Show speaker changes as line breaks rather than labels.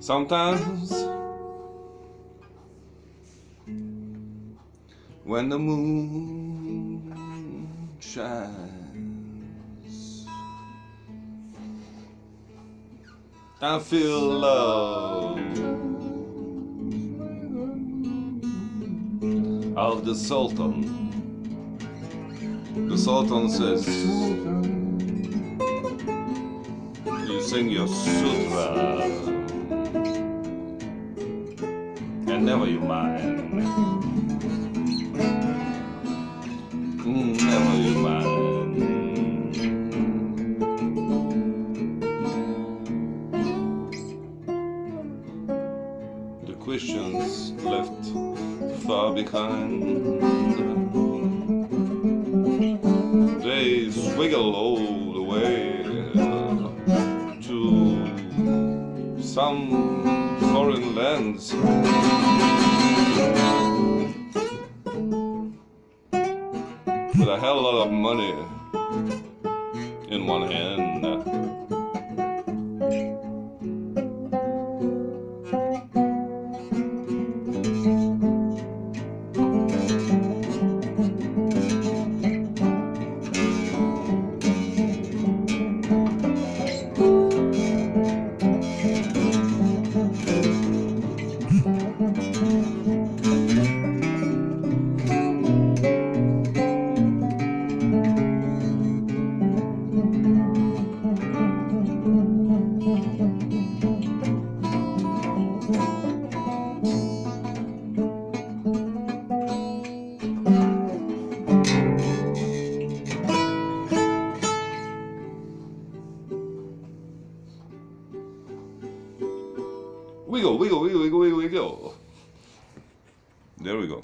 Sometimes when the moon shines. I feel love of the Sultan. The Sultan says, You sing your sutra, and never you mind. Questions left far behind. They swiggle all the way to some foreign lands. With a hell lot of money in one hand Wiggle, wiggle, wiggle, wiggle, wiggle. There we go.